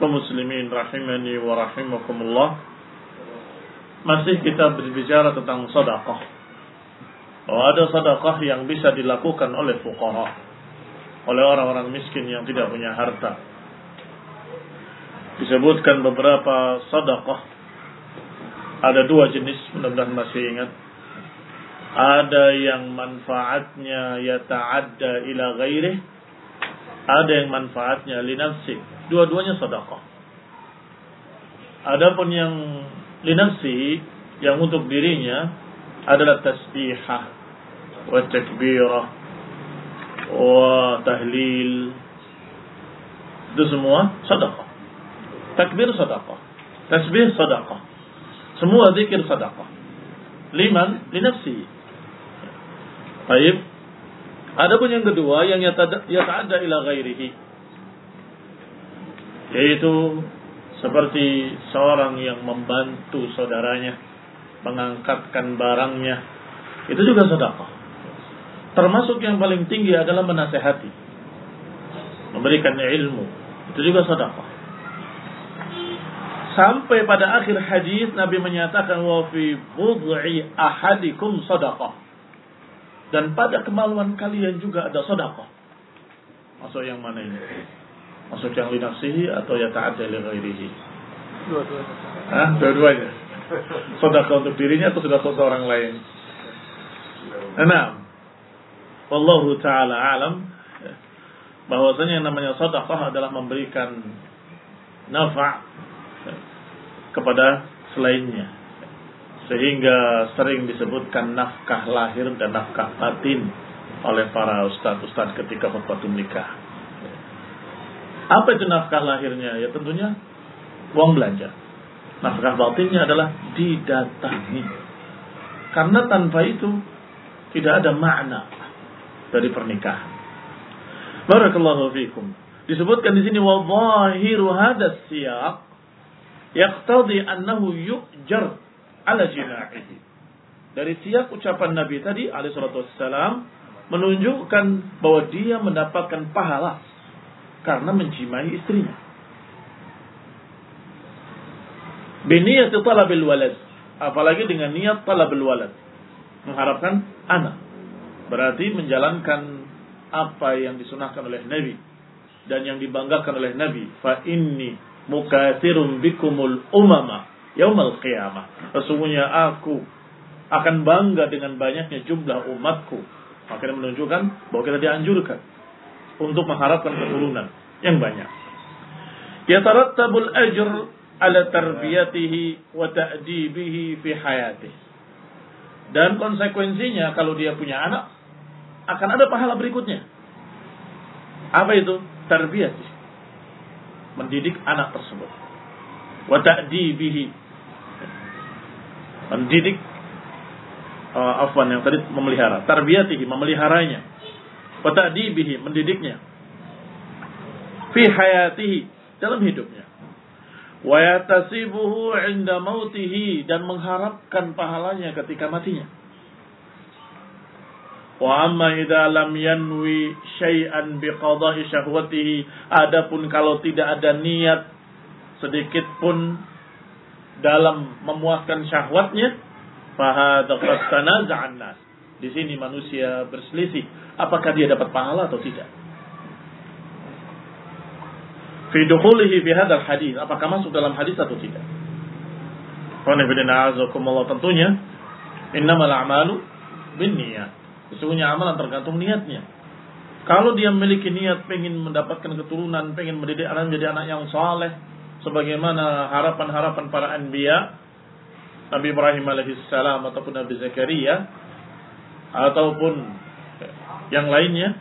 kaum rahimani wa rahimakumullah. Masih kita berbicara tentang sedekah. Bahwa ada sedekah yang bisa dilakukan oleh fuqara, oleh orang-orang miskin yang tidak punya harta. Disebutkan beberapa sedekah. Ada dua jenis, mudah-mudahan masih ingat. Ada yang manfaatnya yata'adda ila ghairih, ada yang manfaatnya linafsi Dua-duanya sedekah. Adapun yang linafsi yang untuk dirinya adalah tasbihah wa takbirah wa tahlil. Itu semua sedekah. Takbir sedekah. Tasbih sedekah. Semua zikir sedekah. Liman linafsi. Baik. Adapun yang kedua yang yata'adda ila ghairihi yaitu seperti seorang yang membantu saudaranya mengangkatkan barangnya. Itu juga sedekah. Termasuk yang paling tinggi adalah menasehati. Memberikan ilmu. Itu juga sedekah. Sampai pada akhir hadis Nabi menyatakan wa fi bud'i ahadikum sedekah. Dan pada kemaluan kalian juga ada sedekah. Masuk yang mana ini Maksud yang linafsihi atau ya ta'adda li ghairihi? Dua-duanya. Hah? Dua-duanya. Sedekah untuk dirinya atau sedekah untuk orang lain? Nah, Wallahu taala alam bahwasanya yang namanya sedekah adalah memberikan nafa kepada selainnya. Sehingga sering disebutkan nafkah lahir dan nafkah batin oleh para ustadz-ustadz ketika khutbatul nikah. Apa itu nafkah lahirnya? Ya tentunya uang belanja. Nafkah batinnya adalah didatangi. Karena tanpa itu tidak ada makna dari pernikahan. Barakallahu fiikum. Disebutkan di sini wa zahiru hadzal siyaq yaqtadi annahu yu'jar ala jina'ihi. Dari siap ucapan Nabi tadi alaihi salatu wassalam menunjukkan bahwa dia mendapatkan pahala karena menjimai istrinya. Biniyati talabil walad apalagi dengan niat talabul walad, mengharapkan anak. Berarti menjalankan apa yang disunahkan oleh Nabi dan yang dibanggakan oleh Nabi. Fa inni mukathirun bikumul umama yaumal qiyamah. Sesungguhnya aku akan bangga dengan banyaknya jumlah umatku. Makanya menunjukkan bahwa kita dianjurkan untuk mengharapkan keturunan yang banyak. Yatarattabul ajr ala tarbiyatihi wa ta'dibihi fi hayatihi. Dan konsekuensinya kalau dia punya anak akan ada pahala berikutnya. Apa itu? Tarbiyah. Mendidik anak tersebut. Wa ta'dibihi. Mendidik uh, afwan yang tadi memelihara. Tarbiyatihi, memeliharanya. Wa ta'dibihi, mendidiknya. Fi hayatihi, dalam hidupnya wa yatasibuhu 'inda mautihi dan mengharapkan pahalanya ketika matinya. Wa amma idza lam yanwi syai'an biqada'i syahwatihi adapun kalau tidak ada niat sedikit pun dalam memuaskan syahwatnya fahadha qad tanaza'an nas. Di sini manusia berselisih apakah dia dapat pahala atau tidak? Fi dukhulihi fi hadzal hadis apakah masuk dalam hadis atau tidak? Qanifidina tentunya innamal a'malu binniyat. Sesungguhnya amalan tergantung niatnya. Kalau dia memiliki niat pengen mendapatkan keturunan pengen mendidik anak menjadi anak yang saleh sebagaimana harapan-harapan para anbiya Nabi Ibrahim alaihissalam ataupun Nabi Zakaria ataupun yang lainnya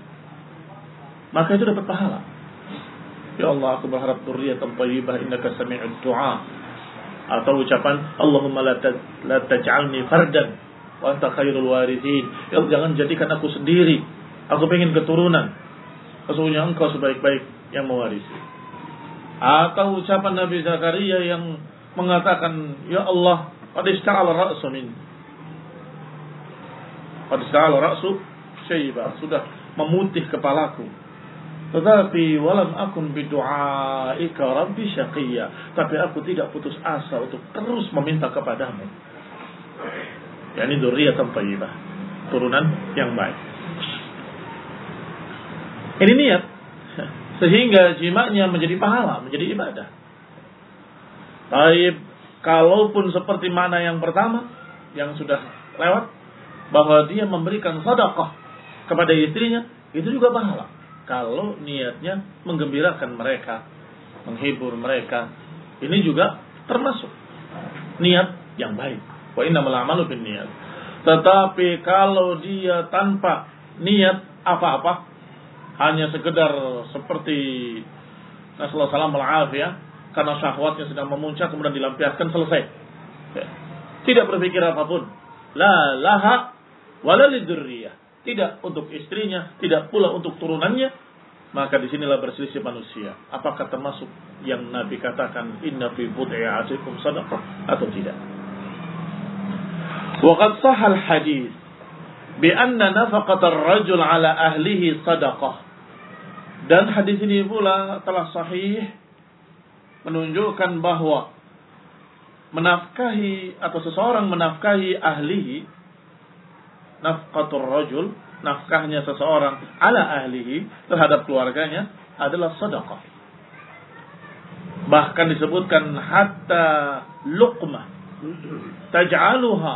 maka itu dapat pahala Ya Allah aku berharap dzurriyyatan thayyibah innaka sami'ud du'a. Atau ucapan Allahumma la, la taj'alni fardan wa anta khairul warithin. Ya Allah, jangan jadikan aku sendiri. Aku pengen keturunan. Sesungguhnya engkau sebaik-baik yang mewarisi. Atau ucapan Nabi Zakaria yang mengatakan, Ya Allah, qad. Qad ra'su syaiba. Sudah memutih kepalaku tetapi walam akun bidu'aika rabbi syaqiyya. Tapi aku tidak putus asa untuk terus meminta kepadamu. Yani dzurriyyatan thayyibah. Turunan yang baik. Ini niat. Sehingga jimaknya menjadi pahala, menjadi ibadah. Baik, kalaupun seperti mana yang pertama, yang sudah lewat, bahwa dia memberikan sedekah kepada istrinya, itu juga pahala kalau niatnya menggembirakan mereka, menghibur mereka. Ini juga termasuk niat yang baik. Wa inna amalu niat. Tetapi kalau dia tanpa niat apa-apa, hanya sekedar seperti Rasulullah SAW ya, karena syahwatnya sedang memuncak kemudian dilampiaskan selesai. Ya. Tidak berpikir apa pun. La laha tidak untuk istrinya, tidak pula untuk turunannya, maka di sinilah berselisih manusia. Apakah termasuk yang Nabi katakan inna fi bud'i atikum sadaqah atau tidak? Waqad sahal hadis bi anna nafaqat ar-rajul ala ahlihi sadaqah. Dan hadis ini pula telah sahih menunjukkan bahwa menafkahi atau seseorang menafkahi ahlihi nafqatur rajul, nafkahnya seseorang ala ahlihi terhadap keluarganya adalah sedekah. Bahkan disebutkan hatta luqmah taj'aluha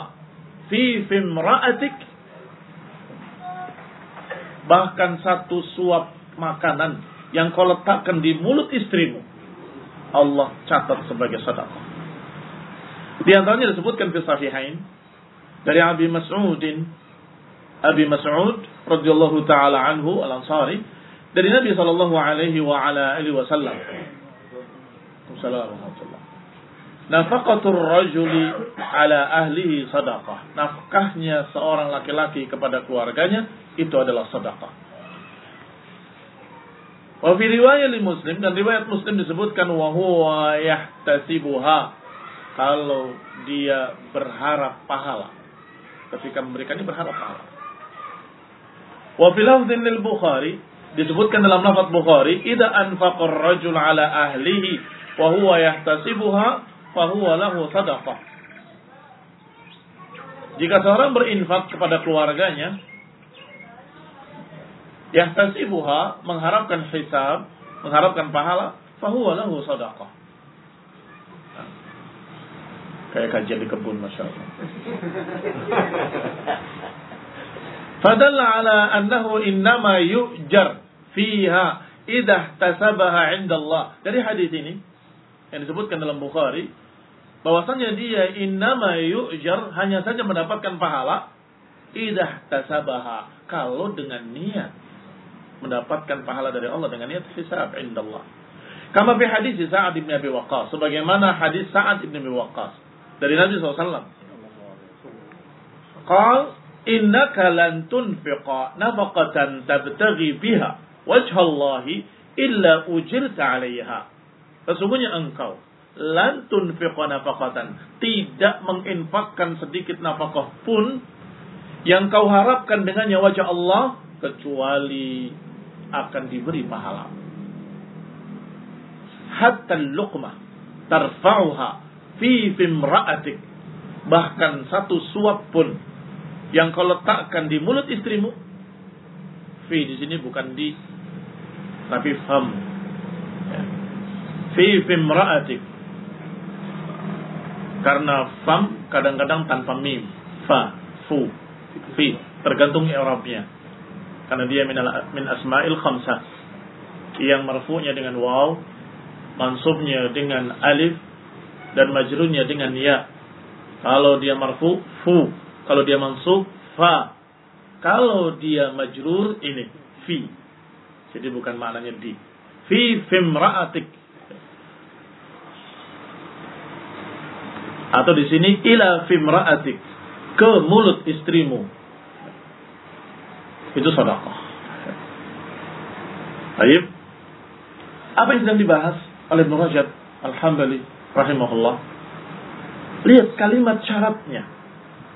fi fimra'atik bahkan satu suap makanan yang kau letakkan di mulut istrimu Allah catat sebagai sedekah. Di antaranya disebutkan di sahihain dari Abi Mas'udin Abi Mas'ud radhiyallahu taala anhu al-Ansari dari Nabi sallallahu alaihi wa ala alihi wasallam. Assalamualaikum Nafaqatur rajuli ala ahlihi sadaqah. Nafkahnya seorang laki-laki kepada keluarganya itu adalah sedekah. Wa fi riwayat Muslim dan riwayat Muslim disebutkan wa huwa yahtasibuha kalau dia berharap pahala. Ketika memberikannya berharap pahala. Wa fil lil Bukhari disebutkan dalam lafaz Bukhari, "Idza anfaqar rajul ala ahlihi wa huwa yahtasibuha fa huwa lahu sadaqah." Jika seorang berinfak kepada keluarganya, yahtasibuha mengharapkan hisab, mengharapkan pahala, fahuwa lahu sadaqah. Kayak kajian di kebun, Masya Allah. Fadalla ala annahu innama yu'jar fiha idah tasabaha indallah. Dari hadis ini, yang disebutkan dalam Bukhari, bahwasanya dia innama yu'jar hanya saja mendapatkan pahala idah tasabaha kalau dengan niat mendapatkan pahala dari Allah dengan niat hisab indallah. Kama fi hadis Sa'ad bin Abi Waqqas, sebagaimana hadis Sa'ad bin Abi Waqqas dari Nabi SAW. Qal innaka lan tunfiqa nafaqatan tabtaghi biha wajha Allah illa ujirta 'alaiha. Sesungguhnya engkau lan tunfiqa nafaqatan, tidak menginfakkan sedikit nafkah pun yang kau harapkan dengannya wajah Allah kecuali akan diberi pahala. Hatta luqmah tarfa'uha fi fimra'atik. Bahkan satu suap pun yang kau letakkan di mulut istrimu. Fi di sini bukan di tapi fam. Ya. Fi fimra'atik. Karena fam kadang-kadang tanpa mim. Fa, fu, fi. Tergantung i'rabnya. Karena dia min, min asma'il khamsah. Yang marfu'nya dengan waw, mansubnya dengan alif, dan majrurnya dengan ya. Kalau dia marfu, fu. Kalau dia mansub, fa. Kalau dia majrur, ini, fi. Jadi bukan maknanya di. Fi fimra'atik. Atau di sini ila fimra'atik. Ke mulut istrimu. Itu sedekah. Baik. Apa yang sedang dibahas oleh Ibnu Rajab? Alhamdulillah rahimahullah. Lihat kalimat syaratnya.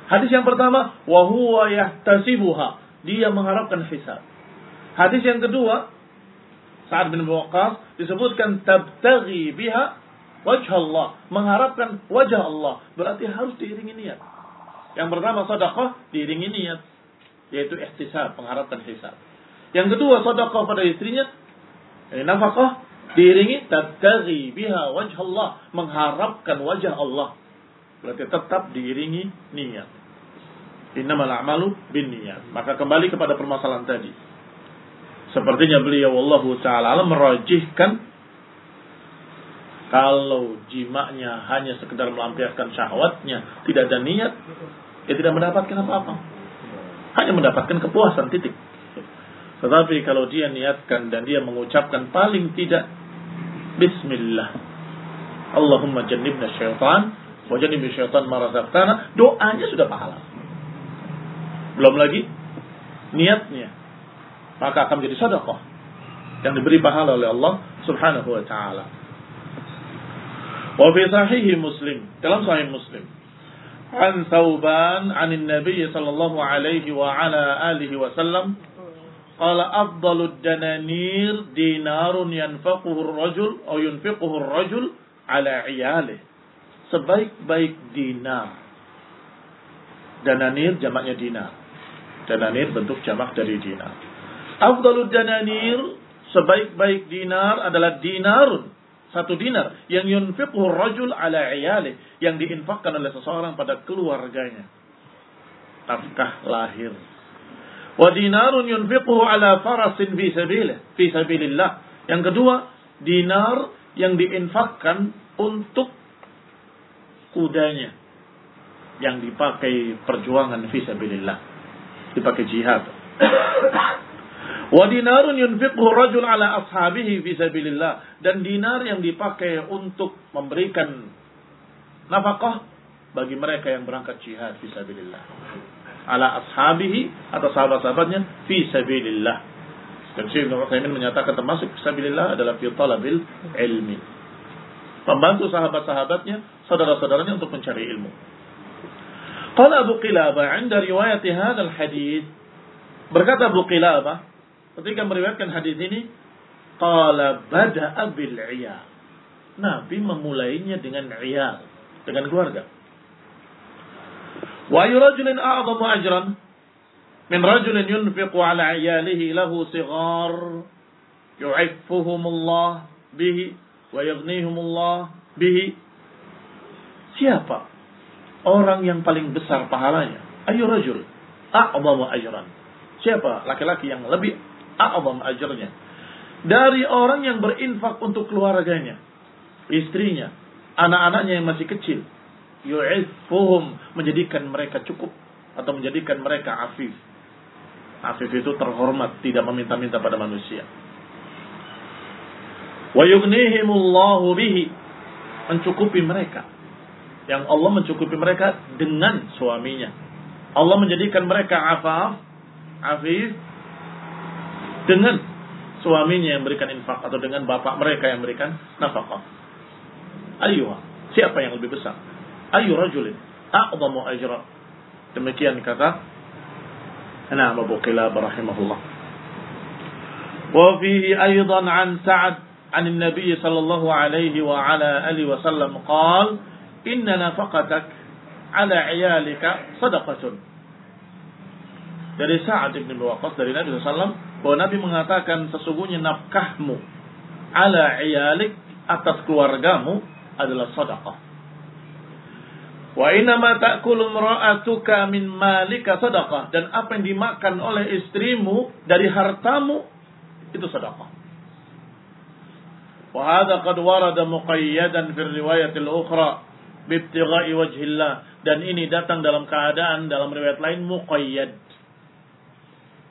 Hadis yang pertama, wa huwa yahtasibuha. Dia mengharapkan hisab. Hadis yang kedua, Sa'ad bin Waqqas disebutkan tabtaghi biha wajah Allah, mengharapkan wajah Allah. Berarti harus diiringi niat. Yang pertama sedekah diiringi niat, yaitu ihtisab, mengharapkan hisab. Yang kedua sedekah pada istrinya, ini nafkah diiringi tabtaghi biha wajh Allah, mengharapkan wajah Allah. Berarti tetap diiringi niat. Innamal a'malu bin niat. Maka kembali kepada permasalahan tadi. Sepertinya beliau Allah taala merajihkan kalau jimaknya hanya sekedar melampiaskan syahwatnya, tidak ada niat, ya tidak mendapatkan apa-apa. Hanya mendapatkan kepuasan titik. Tetapi kalau dia niatkan dan dia mengucapkan paling tidak Bismillah. Allahumma jannibna syaitan wa jannibi syaitan marazaqtana. Doanya sudah pahala. Belum lagi niatnya. Maka akan menjadi sedekah yang diberi pahala oleh Allah Subhanahu wa taala. Wa fi sahih Muslim, dalam sahih Muslim, an Thauban an Nabi sallallahu alaihi wa ala alihi wasallam Qala afdalud dananir dinarun yanfaquhu ar-rajul atau yunfiquhu ar-rajul ala iyalih. Sebaik-baik dinar. Dananir jamaknya dinar. Dananir bentuk jamak dari dinar. Afdalud dananir sebaik-baik dinar adalah dinarun satu dinar yang yunfiquhu rajul ala iyalih yang diinfakkan oleh seseorang pada keluarganya. Nafkah lahir Wa dinarun yunfiquhu ala farasin fi sabilillah, fi sabilillah. Yang kedua, dinar yang diinfakkan untuk kudanya yang dipakai perjuangan fi sabilillah. Dipakai jihad. Wa dinarun yunfiquhu rajul ala ashabihi fi sabilillah dan dinar yang dipakai untuk memberikan nafkah bagi mereka yang berangkat jihad fi sabilillah ala ashabihi atau sahabat-sahabatnya fi sabilillah. Dan Syekh Ibn Utsaimin menyatakan termasuk sabilillah adalah fi talabil ilmi. Membantu sahabat-sahabatnya, saudara-saudaranya untuk mencari ilmu. Qala Abu Qilabah 'inda riwayat hadzal hadis berkata Abu Qilabah ketika meriwayatkan hadis ini qala bada'a bil 'iyal. Nabi memulainya dengan iyal, dengan keluarga. Wa rajulin a'zamu ajran min rajulin yunfiqu ala iyalihi lahu sighar yu'iffuhumullah bihi wa yaghnihumullah bihi. Siapa orang yang paling besar pahalanya? Ayu rajul a'zamu ajran. Siapa laki-laki yang lebih a'zam ajrnya? Dari orang yang berinfak untuk keluarganya, istrinya, anak-anaknya yang masih kecil, yu'iffuhum menjadikan mereka cukup atau menjadikan mereka afif. Afif itu terhormat, tidak meminta-minta pada manusia. Wa yughnihimullahu bihi mencukupi mereka Yang Allah mencukupi mereka dengan suaminya. Allah menjadikan mereka afaf, afif dengan suaminya yang berikan infak atau dengan bapak mereka yang berikan nafkah. Ayo, siapa yang lebih besar? ayu rajulin a'zamu ajra. Demikian kata Na'am Abu Qilab rahimahullah. Wa fihi aidan an Sa'ad عن النبي صلى الله عليه وعلى آله وسلم قال إن نفقتك على عيالك صدقة dari Sa'ad bin Waqqas dari Nabi SAW bahwa Nabi mengatakan sesungguhnya nafkahmu ala iyalik atas keluargamu adalah sedekah. Wa ma ta'kulu imra'atuka min malika sadaqah dan apa yang dimakan oleh istrimu dari hartamu itu sedekah. Wa hadha qad warada muqayyadan fi riwayat al-ukhra bi ibtigha'i wajhillah dan ini datang dalam keadaan dalam riwayat lain muqayyad.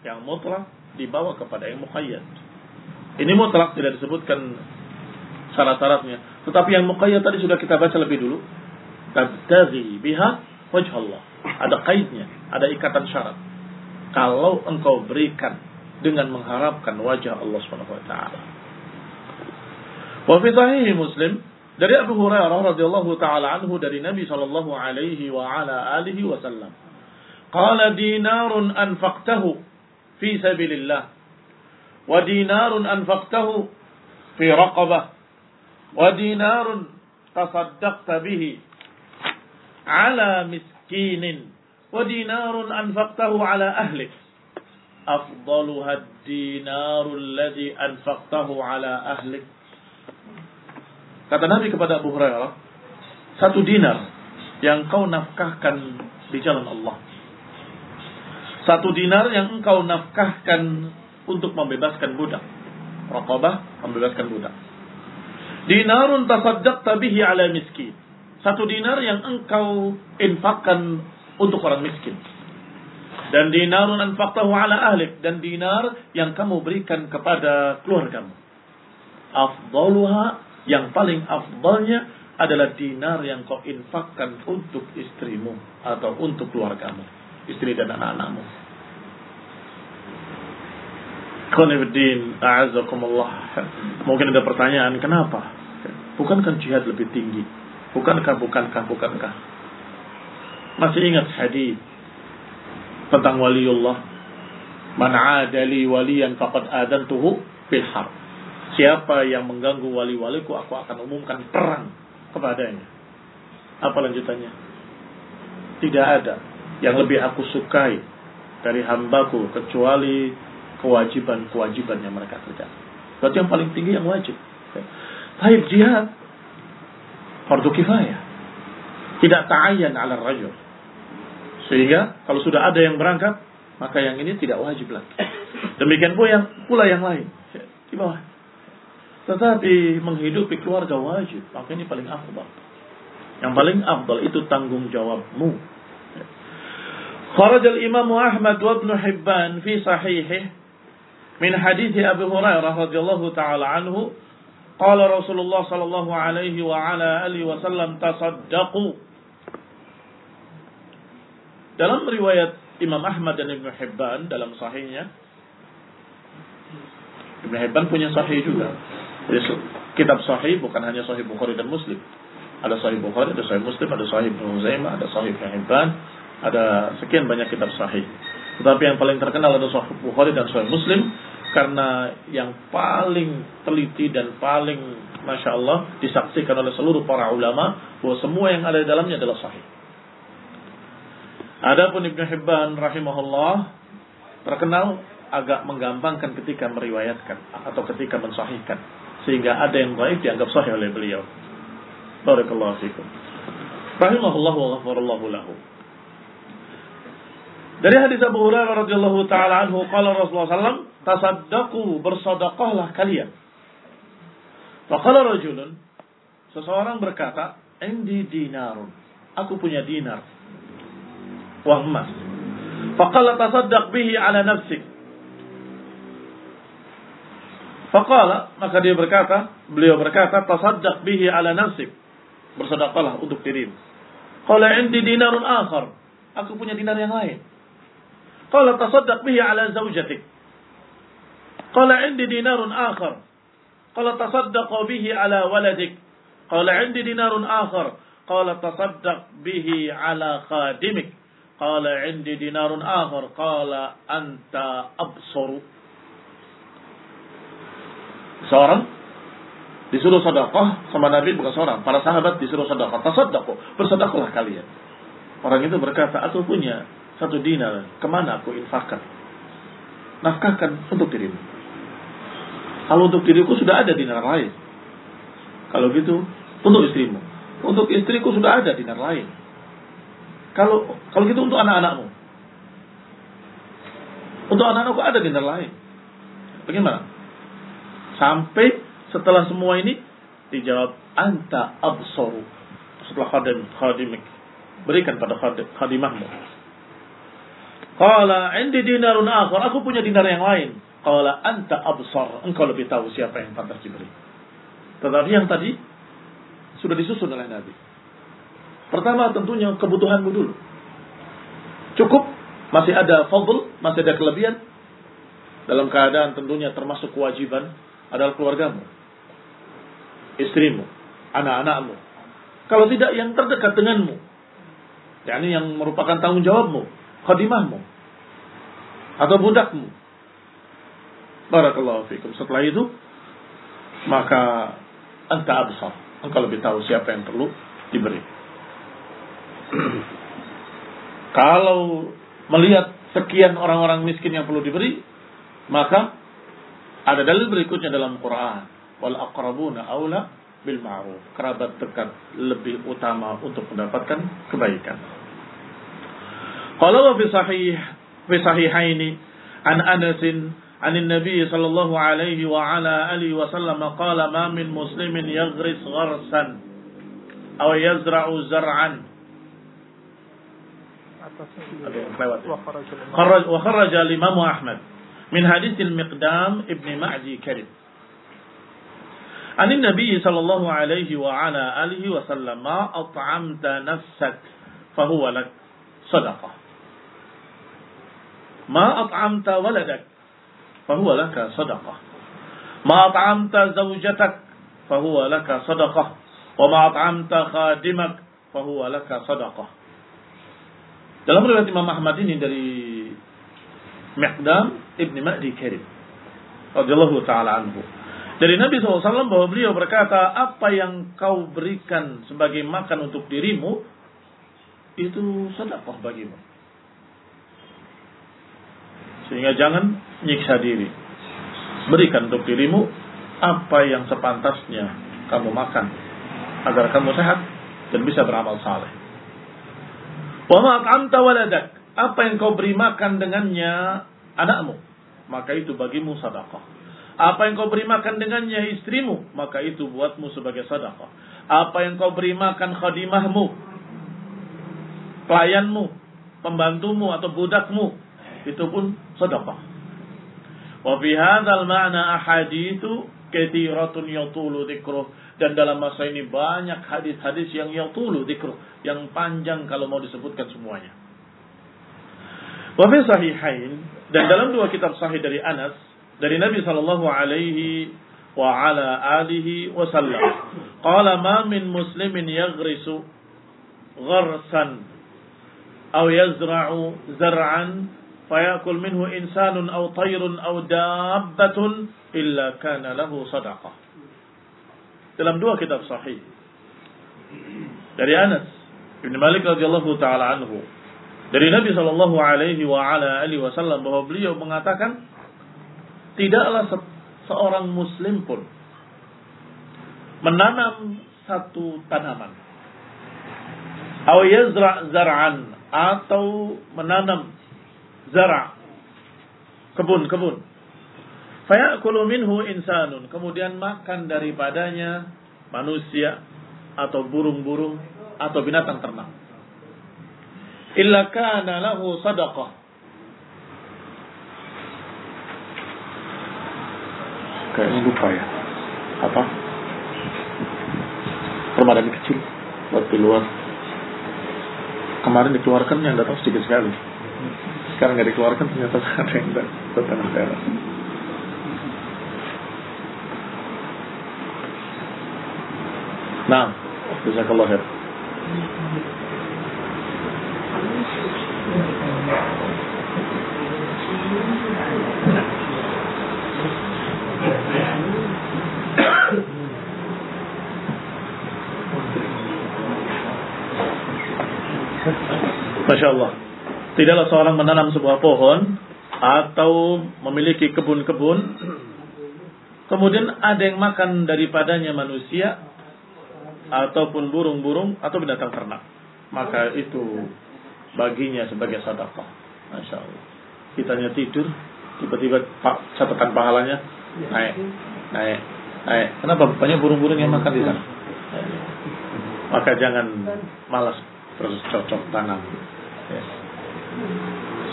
Yang mutlak dibawa kepada yang muqayyad. Ini mutlak tidak disebutkan syarat-syaratnya. Tetapi yang muqayyad tadi sudah kita baca lebih dulu tabtaghi biha wajh Allah. Ada kaidnya, ada ikatan syarat. Kalau engkau berikan dengan mengharapkan wajah Allah Subhanahu wa taala. Wa Muslim dari Abu Hurairah radhiyallahu taala anhu dari Nabi sallallahu alaihi wa ala alihi wasallam. Qala dinarun anfaqtahu fi sabilillah wa dinarun anfaqtahu fi raqabah wa dinarun tasaddaqta bihi ala miskinin wa dinarun anfaqtahu ala ahlik afdaluha dinaru alladhi anfaqtahu ala ahlik kata Nabi kepada Abu Hurairah satu dinar yang kau nafkahkan di jalan Allah satu dinar yang engkau nafkahkan untuk membebaskan budak raqabah membebaskan budak dinarun tasaddaqta bihi ala miskin satu dinar yang engkau infakkan untuk orang miskin. Dan dinarun anfaqtahu ala ahlik. Dan dinar yang kamu berikan kepada keluargamu. Afdaluha, yang paling afdalnya adalah dinar yang kau infakkan untuk istrimu atau untuk keluargamu. Istri dan anak-anakmu. Qanibuddin, a'azakumullah. Mungkin ada pertanyaan, kenapa? Bukankah jihad lebih tinggi? Bukankah, bukankah, bukankah? Masih ingat hadis tentang waliullah. Man adali waliyan faqad adantuhu bil harb. Siapa yang mengganggu wali-waliku, aku akan umumkan perang kepadanya. Apa lanjutannya? Tidak ada yang lebih aku sukai dari hambaku kecuali kewajiban-kewajiban yang mereka kerjakan. Berarti yang paling tinggi yang wajib. Baik jihad fardu kifayah. Tidak ta'ayyan ala rajul. Sehingga kalau sudah ada yang berangkat, maka yang ini tidak wajib lagi. Demikian pula yang pula yang lain di bawah. Tetapi menghidupi keluarga wajib, maka ini paling afdal. Yang paling afdal itu tanggung jawabmu. Kharaj al-Imam Ahmad wa Ibn Hibban fi sahihih min hadis Abu Hurairah radhiyallahu taala anhu Qala Rasulullah sallallahu alaihi wa ala alihi wasallam tasaddaqu. Dalam riwayat Imam Ahmad dan Ibn Hibban dalam sahihnya Ibn Hibban punya sahih juga. Jadi kitab sahih bukan hanya sahih Bukhari dan Muslim. Ada sahih Bukhari, ada sahih Muslim, ada sahih Ibn Huzaimah, ada sahih Ibn Hibban, ada sekian banyak kitab sahih. Tetapi yang paling terkenal adalah sahih Bukhari dan sahih Muslim karena yang paling teliti dan paling masya Allah disaksikan oleh seluruh para ulama bahwa semua yang ada di dalamnya adalah sahih. Adapun Ibnu Hibban rahimahullah terkenal agak menggampangkan ketika meriwayatkan atau ketika mensahihkan sehingga ada yang baik dianggap sahih oleh beliau. Barakallahu fikum. Rahimahullah wa ghafarallahu lahu. Dari hadis Abu Hurairah radhiyallahu taala anhu qala Rasulullah sallam tasaddaqu bersedekahlah kalian. Faqala rajulun seseorang berkata, "Indi dinarun." Aku punya dinar. Uang emas. Faqala tasaddaq bihi ala nafsik. Faqala, maka dia berkata, beliau berkata, tasaddaq bihi ala nafsik. Bersedekahlah untuk dirimu. Qala indi dinarun akhar. Aku punya dinar yang lain. Qala tasaddaq bihi ala zawjatik. Qala indi dinarun akhar. Qala tasaddaq bihi ala waladik. Qala indi dinarun akhar. Qala tasaddaq bihi ala khadimik. Qala indi dinarun akhar. Qala anta absaru. Seorang disuruh sedekah sama Nabi bukan seorang, para sahabat disuruh sedekah. Tasaddaqu, bersedekahlah kalian. Orang itu berkata, aku punya satu dinar, ke mana aku infakkan? Nafkahkan untuk dirimu. Kalau untuk diriku sudah ada dinar lain. Kalau gitu, untuk istrimu. Untuk istriku sudah ada dinar lain. Kalau kalau gitu untuk anak-anakmu. Untuk anak-anakku ada dinar lain. Bagaimana? Sampai setelah semua ini dijawab anta absoru. Setelah khadim khadimik berikan pada khadimahmu. Qala indi dinarun akhar, aku punya dinar yang lain. Qala anta absar, engkau lebih tahu siapa yang pantas diberi. Tetapi yang tadi sudah disusun oleh Nabi. Pertama tentunya kebutuhanmu dulu. Cukup, masih ada fadl, masih ada kelebihan. Dalam keadaan tentunya termasuk kewajiban adalah keluargamu. Istrimu, anak-anakmu. Kalau tidak yang terdekat denganmu. yakni yang merupakan tanggung jawabmu, khadimahmu. Atau budakmu. Barakallahu fikum. Setelah itu, maka anta absar. Engkau lebih tahu siapa yang perlu diberi. Kalau melihat sekian orang-orang miskin yang perlu diberi, maka ada dalil berikutnya dalam Quran. Wal aqrabuna aula bil ma'ruf. Kerabat dekat lebih utama untuk mendapatkan kebaikan. Kalau fi sahih fi sahihaini an Anas عن النبي صلى الله عليه وعلى آله وسلم قال ما من مسلم يغرس غرسا أو يزرع زرعا خرج وخرج الإمام أحمد من حديث المقدام ابن معدي كرب عن النبي صلى الله عليه وعلى آله وسلم ما أطعمت نفسك فهو لك. صدقة. ما أطعمت ولدك فهو لك. صدقة. ما أطعمت زوجتك فهو لك. صدقة. وما أطعمت خادمك فهو لك. صدقة. Dalam riwayat Imam Ahmad ini dari Miqdam Ibni Ma'di Karim radhiyallahu taala anhu dari Nabi SAW bahwa beliau berkata apa yang kau berikan sebagai makan untuk dirimu itu sedekah bagimu sehingga jangan nyiksa diri. Berikan untuk dirimu apa yang sepantasnya kamu makan agar kamu sehat dan bisa beramal saleh. Wa ma at'amta waladak, apa yang kau beri makan dengannya anakmu, maka itu bagimu sedekah. Apa yang kau beri makan dengannya istrimu, maka itu buatmu sebagai sedekah. Apa yang kau beri makan khadimahmu, pelayanmu, pembantumu atau budakmu, itu pun sedekah. Wa fi hadzal ma'na ahaditsu katsiratun yatulu dzikruh dan dalam masa ini banyak hadis-hadis yang yatulu dzikruh yang panjang kalau mau disebutkan semuanya. Wa fi sahihain dan dalam dua kitab sahih dari Anas dari Nabi sallallahu alaihi wa ala alihi wasallam, qala ma min muslimin yaghrisu gharsan aw yazra'u zar'an fayakul minhu insanun aw tayrun aw dabbatun illa kana lahu sadaqah. Dalam dua kitab sahih dari Anas bin Malik radhiyallahu taala anhu dari Nabi Shallallahu Alaihi Wasallam bahwa beliau mengatakan tidaklah se seorang Muslim pun menanam satu tanaman, atau zar'an atau menanam zara kebun-kebun. Fayakulu minhu insanun. Kemudian makan daripadanya manusia atau burung-burung atau binatang ternak. Illa kana lahu sadaqah. Kayaknya lupa ya. Apa? Ramadan kecil buat di luar. Kemarin dikeluarkan yang datang sedikit sekali. Sekarang nggak dikeluarkan ternyata ada yang ke tanah daerah. Nah, jazakallah khair. Masya Allah. Tidaklah seorang menanam sebuah pohon atau memiliki kebun-kebun, kemudian ada yang makan daripadanya manusia ataupun burung-burung atau binatang ternak. Maka itu baginya sebagai sedekah. Masya Allah. Kitanya tidur, tiba-tiba catatan pahalanya naik, naik, naik. Kenapa? Banyak burung-burung yang makan di sana. Maka jangan malas terus cocok tanam. Ya.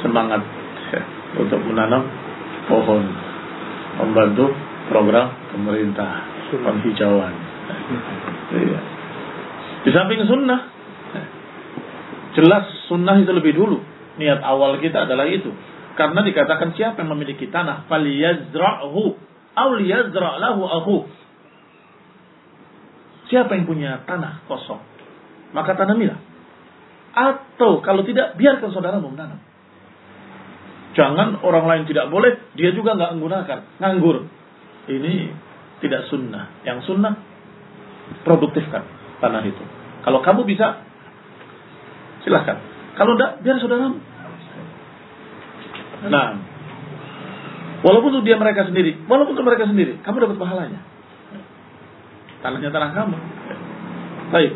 Semangat ya, untuk menanam pohon, membantu program pemerintah penghijauan. Ya. Di samping sunnah, jelas sunnah itu lebih dulu. Niat awal kita adalah itu. Karena dikatakan siapa yang memiliki tanah, faliyazra'hu aw liyazra' lahu akhu. Siapa yang punya tanah kosong, maka tanamilah atau kalau tidak, biarkan saudara menanam. Jangan orang lain tidak boleh, dia juga nggak menggunakan, nganggur. Ini tidak sunnah. Yang sunnah, produktifkan tanah itu. Kalau kamu bisa, silahkan. Kalau tidak, biar saudara. Nah, walaupun itu dia mereka sendiri, walaupun itu mereka sendiri, kamu dapat pahalanya. Tanahnya tanah kamu. Baik.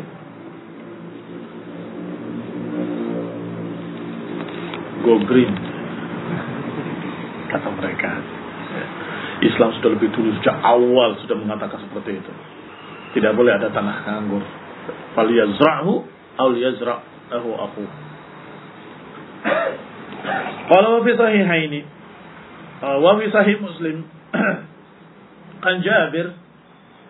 go green kata mereka Islam sudah lebih dulu sejak awal sudah mengatakan seperti itu tidak boleh ada tanah nganggur faliyazra'hu aw liyazra'hu aku Kalau fi sahihaini wa fi sahih Muslim an Jabir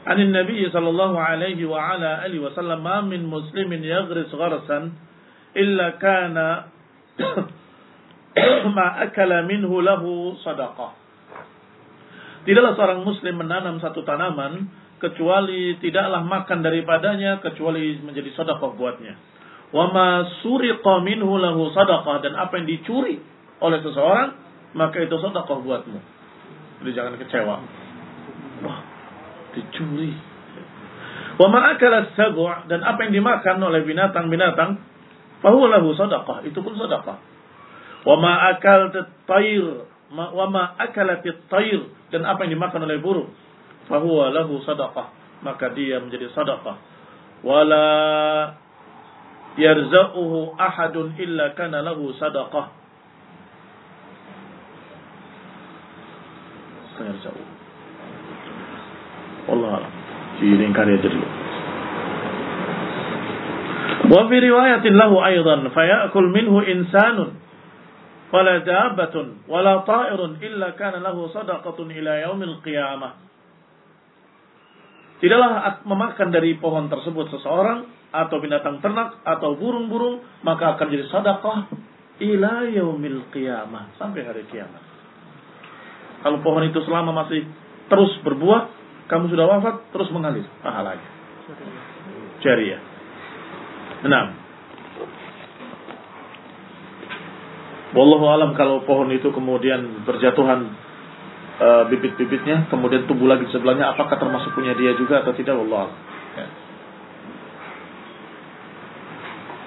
عن النبي صلى الله عليه وعلى آله وسلم ما من مسلم يغرس غرسا إلا كان ma akala minhu lahu sadaqah. Tidaklah seorang muslim menanam satu tanaman kecuali tidaklah makan daripadanya kecuali menjadi sedekah buatnya. Wa ma suriqa minhu lahu sadaqah dan apa yang dicuri oleh seseorang maka itu sedekah buatmu. Jadi jangan kecewa. Wah, dicuri. Wa ma akala sabu' dan apa yang dimakan oleh binatang-binatang fahuwa lahu sadaqah, itu pun sedekah. Wa ma akal tayr, wa ma akalat tayr dan apa yang dimakan oleh burung, fahuwa lahu sadaqah, maka dia menjadi sadaqah. Wala yarza'uhu ahadun illa kana lahu sadaqah. Yarza'uhu. Wallah alam. Diingkari aja dulu. Wa fi riwayatin lahu aidan fayakul minhu insanun wala dabbatun wala ta'irun illa kana lahu sadaqatun ila yaumil qiyamah. Tidaklah memakan dari pohon tersebut seseorang atau binatang ternak atau burung-burung maka akan jadi sedekah ila yaumil qiyamah sampai hari kiamat. Kalau pohon itu selama masih terus berbuah, kamu sudah wafat terus mengalir pahalanya. Jariah. Enam. Wallahu alam kalau pohon itu kemudian berjatuhan e, bibit-bibitnya, kemudian tumbuh lagi sebelahnya, apakah termasuk punya dia juga atau tidak? Wallahu alam. Ya.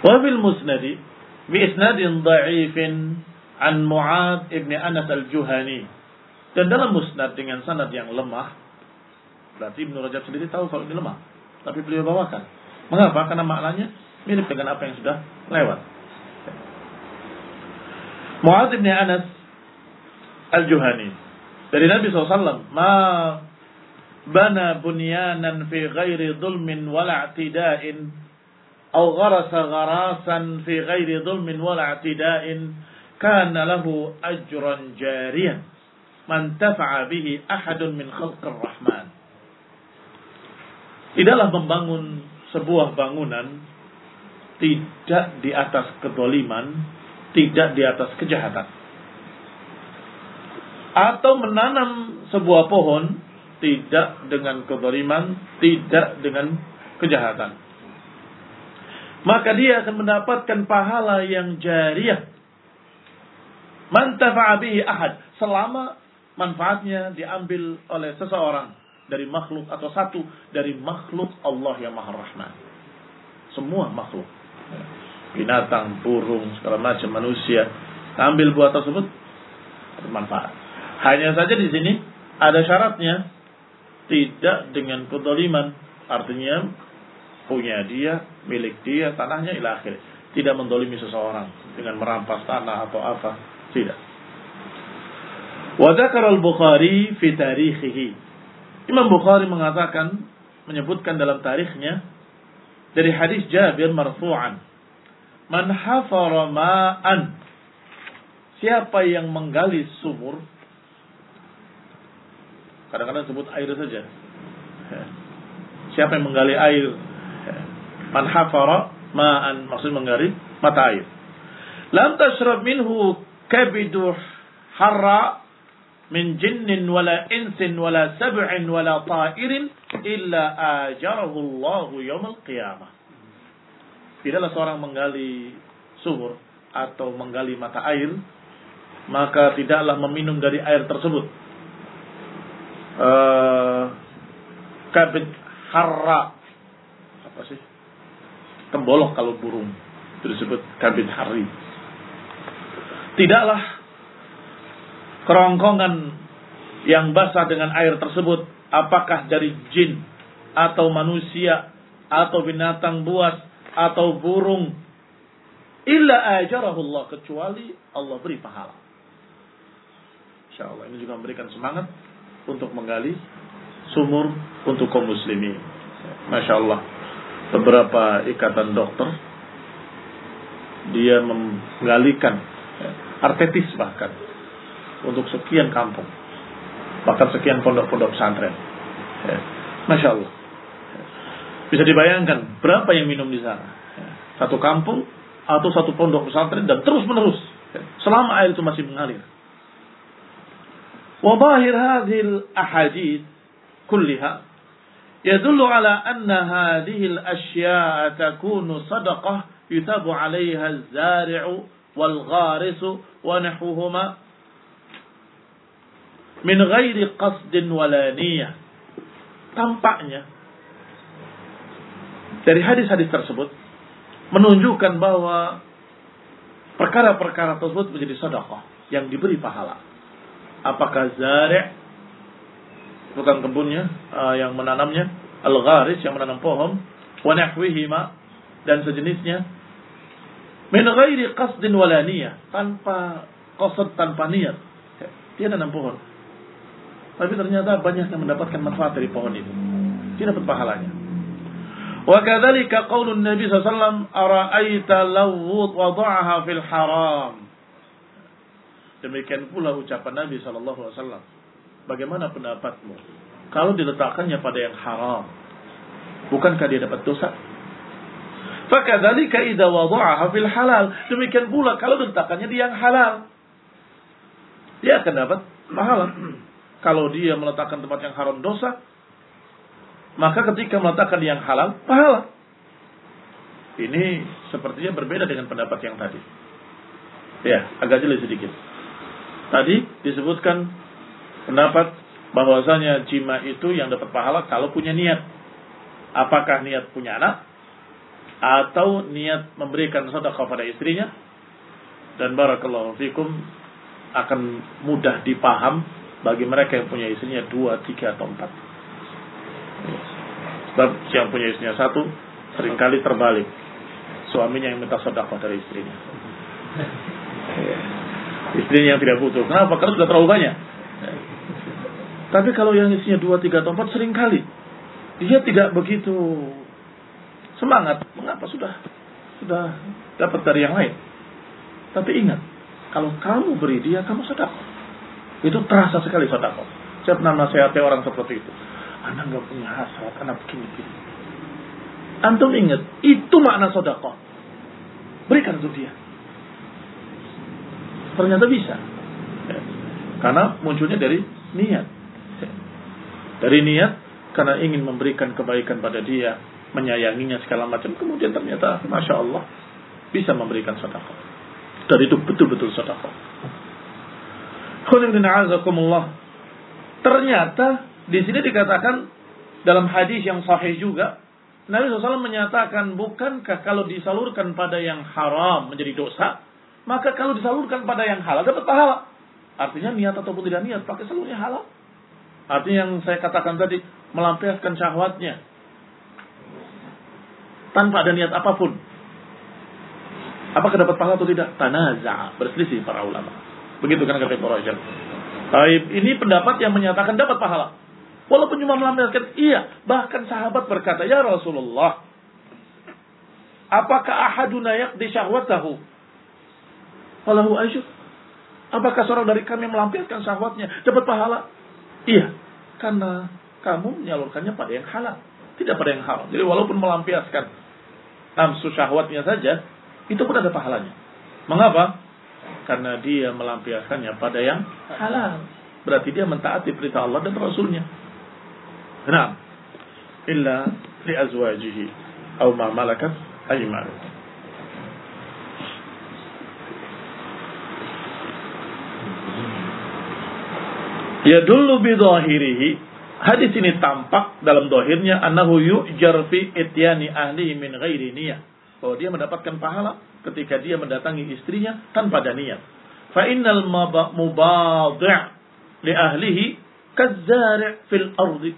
Wabil musnadi Biisnadin da'ifin an Mu'ad ibn Anas al-Juhani. Dan dalam musnad dengan sanad yang lemah, berarti Ibnu Rajab sendiri tahu kalau ini lemah. Tapi beliau bawakan. Mengapa? Karena maknanya mirip dengan apa yang sudah lewat. Mu'ad ibn Anas al-Juhani. Dari Nabi SAW. Ma bana bunyanan fi ghairi dhulmin wala i'tida'in. Au gharasa gharasan fi ghairi dhulmin wala i'tida'in. Kana lahu ajran jariyan. Man tafa'a bihi ahadun min khalqir rahman. Tidaklah membangun sebuah bangunan tidak di atas kedoliman, tidak di atas kejahatan. Atau menanam sebuah pohon tidak dengan kedoliman, tidak dengan kejahatan. Maka dia akan mendapatkan pahala yang jariah. Mantafa'a bihi ahad. Selama manfaatnya diambil oleh seseorang dari makhluk atau satu dari makhluk Allah yang Maha Rahman. Semua makhluk. Binatang, burung, segala macam manusia. Ambil buah tersebut bermanfaat. Hanya saja di sini ada syaratnya tidak dengan kedoliman. Artinya punya dia, milik dia, tanahnya ila akhir. Tidak mendolimi seseorang dengan merampas tanah atau apa. Tidak. Wa al-Bukhari fi tarikhihi. Imam Bukhari mengatakan menyebutkan dalam tarikhnya dari hadis Jabir marfu'an. Man hafara ma'an. Siapa yang menggali sumur Kadang-kadang sebut air saja. Siapa yang menggali air? Man hafara ma'an maksud menggali mata air. Lam tashrab minhu kabidu harra min jinnin wala insin wala sab'in wala ta'irin illa ajarahu Allah yawmal qiyamah. Tidaklah seorang menggali sumur atau menggali mata air, maka tidaklah meminum dari air tersebut uh, kabit harra apa sih tembolok kalau burung itu disebut kabit hari tidaklah kerongkongan yang basah dengan air tersebut apakah dari jin atau manusia atau binatang buas atau burung illa ajarahullah kecuali Allah beri pahala insyaallah ini juga memberikan semangat untuk menggali sumur untuk kaum muslimin. Masya Allah beberapa ikatan dokter dia menggalikan ya, artetis bahkan untuk sekian kampung bahkan sekian pondok-pondok pesantren ya. masya Allah. Bisa dibayangkan berapa yang minum di sana ya. satu kampung atau satu pondok pesantren dan terus menerus selama air itu masih mengalir. Wabahir hadhil ahadid kulliha yadullu ala anna hadhihi al-ashya'a takunu sadaqah yutabu 'alayha az-zari'u wal gharisu wa nahwuhuma min ghairi qasdin walaniyah. Tampaknya dari hadis-hadis tersebut menunjukkan bahwa perkara-perkara tersebut menjadi sedekah yang diberi pahala. Apakah zari' bukan kebunnya uh, yang menanamnya. Al-gharis yang menanam pohon. Wa nahwihima dan sejenisnya. Min ghairi qasdin wala niyah. Tanpa qasd tanpa niat. Dia nanam pohon. Tapi ternyata banyak yang mendapatkan manfaat dari pohon itu. Dia dapat pahalanya. Wa kadzalika qaulun nabi sallallahu alaihi wasallam ara'aita law wada'aha fil haram? Demikian pula ucapan Nabi Shallallahu Alaihi Wasallam. Bagaimana pendapatmu? Kalau diletakkannya pada yang haram, bukankah dia dapat dosa? Fakadzalika idza wada'aha fil halal. Demikian pula kalau diletakkannya di yang halal, dia akan dapat pahala. Kalau dia meletakkan tempat yang haram dosa, maka ketika meletakkan di yang halal, pahala. Ini sepertinya berbeda dengan pendapat yang tadi. Ya, agak jelas sedikit. Tadi disebutkan pendapat bahwasanya jima itu yang dapat pahala kalau punya niat. Apakah niat punya anak atau niat memberikan sedekah pada istrinya dan barakallahu fikum akan mudah dipaham bagi mereka yang punya istrinya dua, tiga atau empat. Sebab yang punya istrinya satu sering kali terbalik. Suaminya yang minta sedekah dari istrinya. Istrinya yang tidak butuh. Kenapa? Karena sudah terlalu banyak. Tapi kalau yang istrinya dua, tiga atau empat sering kali dia tidak begitu semangat. Mengapa sudah sudah dapat dari yang lain? Tapi ingat, kalau kamu beri dia, kamu sedekah. Itu terasa sekali sedekah. Saya pernah nasihati orang seperti itu. Anak nggak punya hasrat, anak begini-begini. Antum ingat, itu makna sedekah. Berikan untuk dia. Ternyata bisa. Ya. Karena munculnya dari niat. Dari niat, karena ingin memberikan kebaikan pada dia, menyayanginya segala macam, kemudian ternyata, Masya Allah, bisa memberikan sedekah. Dan itu betul-betul sedekah. Ternyata di sini dikatakan dalam hadis yang sahih juga Nabi SAW menyatakan bukankah kalau disalurkan pada yang haram menjadi dosa maka kalau disalurkan pada yang halal dapat pahala artinya niat ataupun tidak niat pakai salurnya halal artinya yang saya katakan tadi melampiaskan syahwatnya tanpa ada niat apa pun Apakah dapat pahala atau tidak? Tanaza, berselisih para ulama. Begitu kan kata ulama. Baik, ini pendapat yang menyatakan dapat pahala. Walaupun cuma melampiaskan, iya. Bahkan sahabat berkata, Ya Rasulullah, apakah ahaduna yakdi syahwatahu? Falahu ajur. Apakah seorang dari kami melampiaskan syahwatnya dapat pahala? Iya, karena kamu menyalurkannya pada yang halal, tidak pada yang haram. Jadi walaupun melampiaskan nafsu syahwatnya saja, itu pun ada pahalanya. Mengapa? Karena dia melampiaskannya pada yang halal. Berarti dia mentaati perintah Allah dan Rasulnya. Nah, illa li azwajihi atau ma malakat aymanuhum. Ya dulu bidahirihi Hadis ini tampak dalam dohirnya annahu yu'jar fi ityani ahli min ghairi niyah bahwa dia mendapatkan pahala ketika dia mendatangi istrinya tanpa ada niat. Fa innal mubadi' li ahlihi kazzari' fil ardi.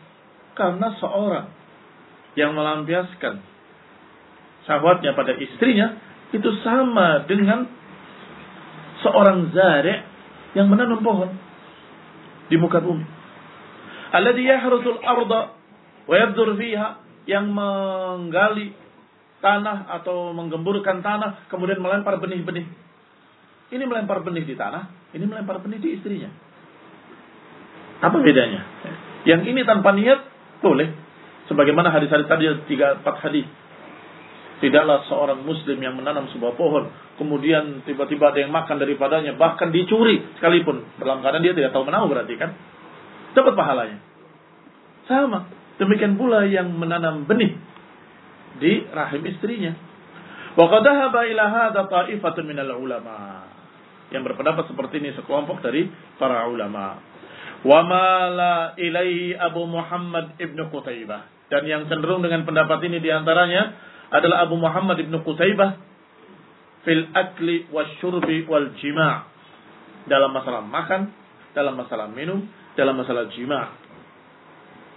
Karena seorang yang melampiaskan syahwatnya pada istrinya itu sama dengan seorang zari' yang menanam pohon di muka bumi. Alladhi yahrusul arda wa yabdur fiha yang menggali tanah atau menggemburkan tanah, kemudian melempar benih-benih. Ini melempar benih di tanah, ini melempar benih di istrinya. Apa bedanya? Yang ini tanpa niat boleh. Sebagaimana hadis-hadis tadi tiga empat hadis. Tidaklah seorang muslim yang menanam sebuah pohon, kemudian tiba-tiba ada yang makan daripadanya, bahkan dicuri sekalipun. Dalam keadaan dia tidak tahu menahu berarti kan. Dapat pahalanya. Sama. Demikian pula yang menanam benih di rahim istrinya. Ta'ifatun ulama. Yang berpendapat seperti ini sekelompok dari para ulama. Wa mala ilaihi Abu Muhammad ibnu Qutaibah. Dan yang cenderung dengan pendapat ini di antaranya adalah Abu Muhammad ibnu Qutaibah fil akli wasyurbi wal jima' dalam masalah makan, dalam masalah minum, dalam masalah jima'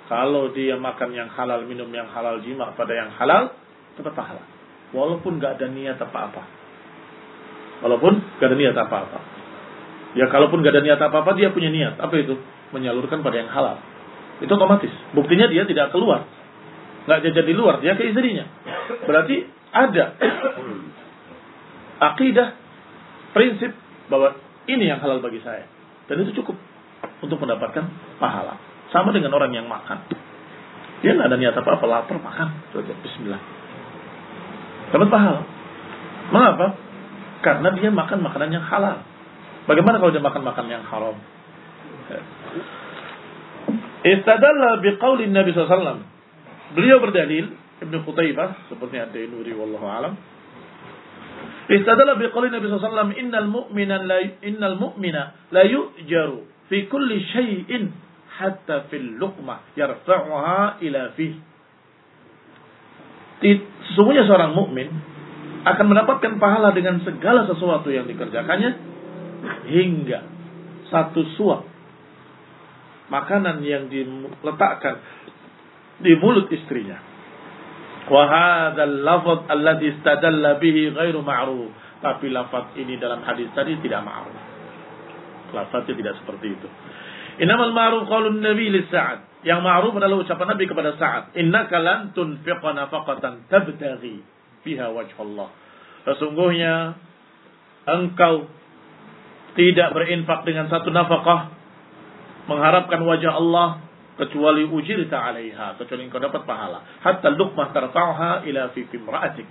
Kalau dia makan yang halal, minum yang halal, jima pada yang halal, tetap pahala. Walaupun gak ada niat apa-apa. Walaupun gak ada niat apa-apa. Ya kalaupun gak ada niat apa-apa, dia punya niat. Apa itu? Menyalurkan pada yang halal. Itu otomatis. Buktinya dia tidak keluar. Gak jajan di luar, dia ke istrinya. Berarti ada akidah, prinsip bahwa ini yang halal bagi saya. Dan itu cukup untuk mendapatkan pahala. Sama dengan orang yang makan. Dia nggak ada niat apa-apa, lapar, makan. Bismillah. Dapat pahala. Mengapa? Karena dia makan makanan yang halal. Bagaimana kalau dia makan makanan yang haram? Istadalla biqauli Nabi SAW. Beliau berdalil, Ibn Qutaibah, seperti ada Nuri wallahu alam. Istadalla biqauli Nabi SAW, innal mu'mina la, innal mu'mina la yu'jaru fi kulli syai'in hatta fil luqmah yarfa'uha ila fih. Sesungguhnya seorang mukmin akan mendapatkan pahala dengan segala sesuatu yang dikerjakannya hingga satu suap makanan yang diletakkan di mulut istrinya. Wa hadzal lafaz alladhi istadalla bihi ghairu ma'ruf. Tapi lafaz ini dalam hadis tadi tidak ma'ruf. Lafaznya tidak seperti itu. Innamal ma'ruf qaulun Nabi li Sa'ad. Yang ma'ruf adalah ucapan Nabi kepada Sa'ad. Innaka lan tunfiqa nafaqatan tabtaghi fiha wajh Allah. Sesungguhnya engkau tidak berinfak dengan satu nafkah mengharapkan wajah Allah kecuali ujirta 'alaiha kecuali engkau dapat pahala. Hatta luqmah tarfa'ha ila fi fimra'atik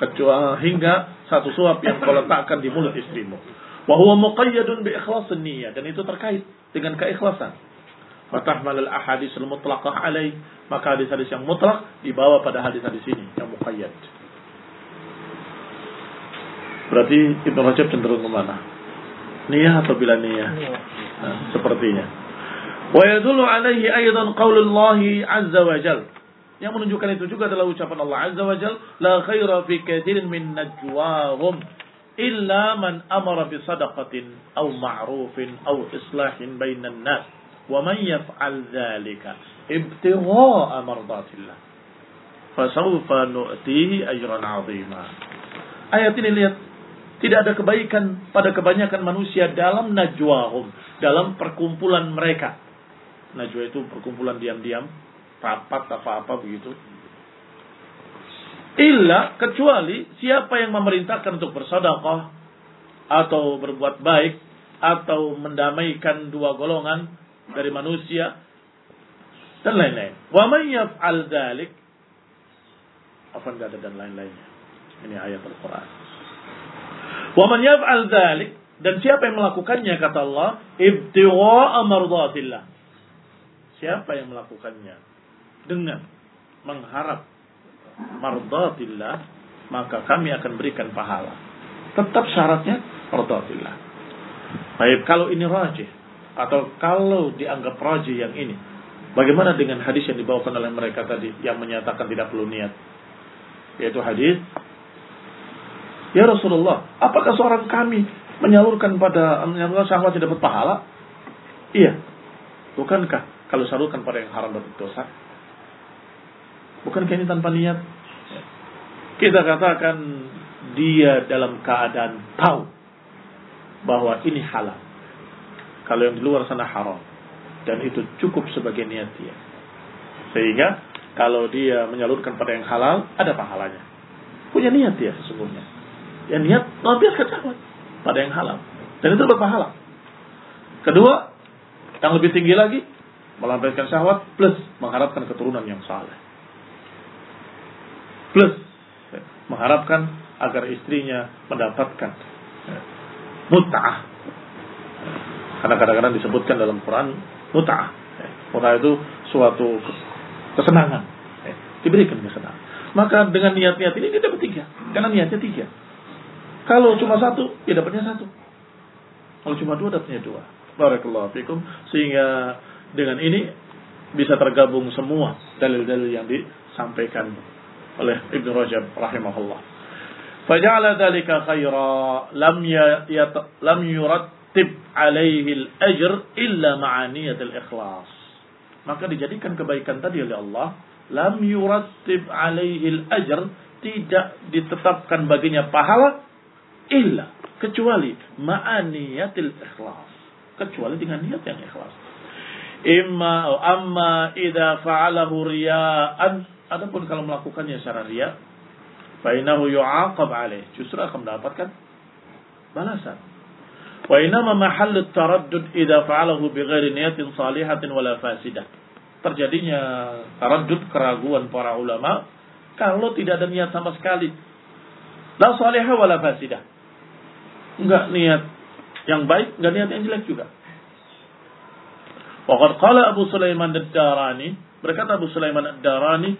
kecuali hingga satu suap yang kau letakkan di mulut istrimu. Wa huwa muqayyadun bi ikhlasin niyyah. Dan itu terkait dengan keikhlasan. Fatahmal al ahadits al mutlaqah alaih. Maka hadis-hadis yang mutlak dibawa pada hadis-hadis ini yang muqayyad. Berarti Ibnu Rajab cenderung ke mana niyah atau bila niyah. Nah, sepertinya Wa alaihi aidan qaulullah azza wa jal. Yang menunjukkan itu juga adalah ucapan Allah azza wa jal, khaira fi katsirin min najwahum illa man amara bi sadaqatin aw ma'rufin aw islahin bainan nas. Wa man yaf'al dzalika ibtigha'a mardatillah. Fasawfa nu'tihi ajran 'azima. Ayat ini lihat tidak ada kebaikan pada kebanyakan manusia dalam najwahum, dalam perkumpulan mereka Najwa itu perkumpulan diam-diam, rapat apa-apa begitu. Illa kecuali siapa yang memerintahkan untuk bersedekah atau berbuat baik atau mendamaikan dua golongan dari manusia dan lain-lain. Wa may yaf'al dzalik enggak ada dan lain-lainnya. Ini ayat Al-Qur'an. Wa man yaf'al dzalik dan siapa yang melakukannya kata Allah ibtigha'a mardatillah Siapa yang melakukannya dengan mengharap mardatillah, maka kami akan berikan pahala. Tetap syaratnya mardatillah. Baik, kalau ini rajih atau kalau dianggap rajih yang ini, bagaimana dengan hadis yang dibawakan oleh mereka tadi yang menyatakan tidak perlu niat? Yaitu hadis Ya Rasulullah, apakah seorang kami menyalurkan pada menyalurkan syahwat tidak dapat pahala? Iya. Bukankah kalau salurkan pada yang haram dan dosa? Bukankah ini tanpa niat? Kita katakan dia dalam keadaan tahu bahwa ini halal. Kalau yang di luar sana haram. Dan itu cukup sebagai niat dia. Sehingga kalau dia menyalurkan pada yang halal, ada pahalanya. Punya niat dia sesungguhnya. Ya niat lampiaskan syahwat pada yang halal. Dan itu berpahala. Kedua, yang lebih tinggi lagi, melampiaskan syahwat plus mengharapkan keturunan yang saleh. Plus mengharapkan agar istrinya mendapatkan mut'ah. Karena kadang-kadang disebutkan dalam Quran mut'ah. Mut'ah itu suatu kesenangan. Diberikan kesenangan. Maka dengan niat-niat ini dia dapat tiga. Karena niatnya tiga. Kalau cuma satu, ya dapatnya satu. Kalau cuma dua, dapatnya dua. Barakallahu fikum. Sehingga dengan ini bisa tergabung semua dalil-dalil yang disampaikan oleh Ibn Rajab rahimahullah. Faja'ala dhalika khaira lam ya, lam yurattib alaihi al-ajr illa ma'aniyat al-ikhlas. Maka dijadikan kebaikan tadi oleh Allah lam yurattib alaihi al-ajr tidak ditetapkan baginya pahala illa kecuali ma'aniyatil ikhlas kecuali dengan niat yang ikhlas imma amma idza fa'alahu riya'an. Adapun kalau melakukannya secara riya fa innahu yu'aqab alaih. Justru akan mendapatkan balasan. Wa inama mahallu taraddud idza fa'alahu bighairi niyatin salihatin wala fasidah. Terjadinya taraddud keraguan para ulama kalau tidak ada niat sama sekali. La salihah wala fasidah. Enggak niat yang baik enggak niat yang jelek juga Waqad qala Abu Sulaiman ad-Darani, berkata Abu Sulaiman ad-Darani,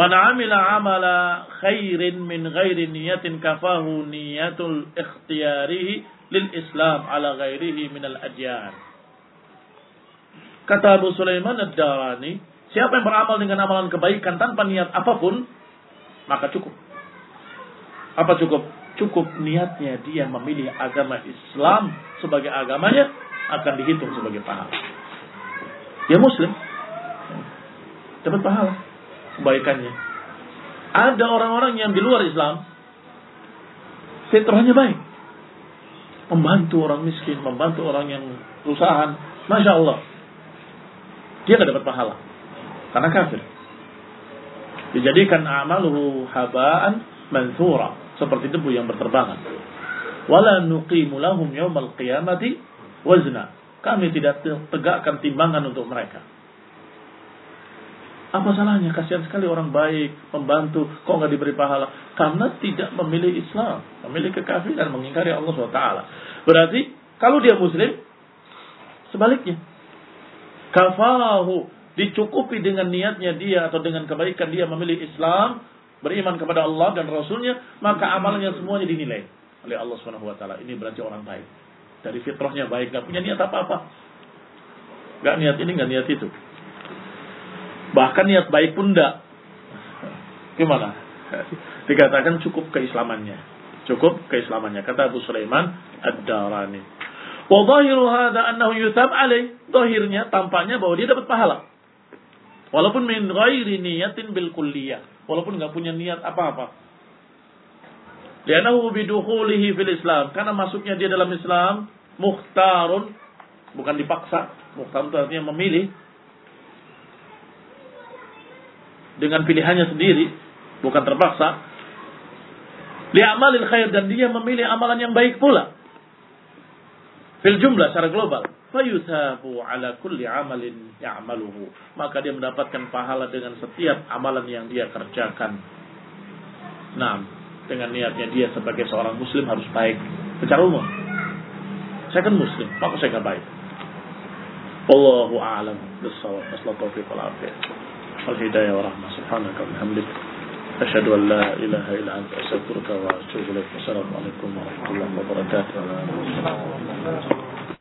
"Man 'amila 'amala khairin min ghairi niyatin kafahu niyatul ikhtiyarihi lil Islam ala ghairihi min al-adyan." Kata Abu Sulaiman ad-Darani, siapa yang beramal dengan amalan kebaikan tanpa niat apa pun, maka cukup. Apa cukup? Cukup niatnya dia memilih agama Islam sebagai agamanya akan dihitung sebagai pahala. Dia muslim. Dapat pahala kebaikannya. Ada orang-orang yang di luar Islam fitrahnya baik. Membantu orang miskin, membantu orang yang kesusahan. Masya Allah. Dia tidak dapat pahala. Karena kafir. Dijadikan amaluhu habaan mansura. Seperti debu yang berterbangan. Wala nuqimu lahum yawmal qiyamati wazna. Kami tidak tegakkan timbangan untuk mereka. Apa salahnya? Kasihan sekali orang baik, membantu, kok nggak diberi pahala? Karena tidak memilih Islam, memilih kekafiran, mengingkari Allah SWT. Berarti kalau dia Muslim, sebaliknya. Kafahu dicukupi dengan niatnya dia atau dengan kebaikan dia memilih Islam, beriman kepada Allah dan Rasulnya, maka amalnya semuanya dinilai oleh Allah Taala. Ini berarti orang baik. Dari fitrahnya baik, nggak punya niat apa-apa. Nggak niat ini, nggak niat itu. Bahkan niat baik pun enggak. Gimana? Dikatakan cukup keislamannya. Cukup keislamannya. Kata Abu Sulaiman Ad-Darani. Wa dhahiru hadha annahu yutab alaih. Zahirnya tampaknya bahwa dia dapat pahala. Walaupun min ghairi niyatin bil kulliyah. Walaupun nggak punya niat apa-apa. Lianahu bidukhulihi fil Islam. Karena masuknya dia dalam Islam. Mukhtarun. Bukan dipaksa. Mukhtar itu artinya memilih. Dengan pilihannya sendiri. Bukan terpaksa. Li'amalil khair. Dan dia memilih amalan yang baik pula. Fil jumlah secara global fayuthabu ala kulli amalin ya'maluhu. Maka dia mendapatkan pahala dengan setiap amalan yang dia kerjakan. Nah, dengan niatnya dia sebagai seorang muslim harus baik. Secara umum. Saya kan muslim, maka saya kan baik. Wallahu a'lam bissawab. Wassalamu taufiq wal afiyah. Wal hidayah wa rahmah. Subhanaka wa bihamdik. أشهد أن لا إله إلا أنت أستغفرك وأتوب إليك والسلام عليكم ورحمة الله وبركاته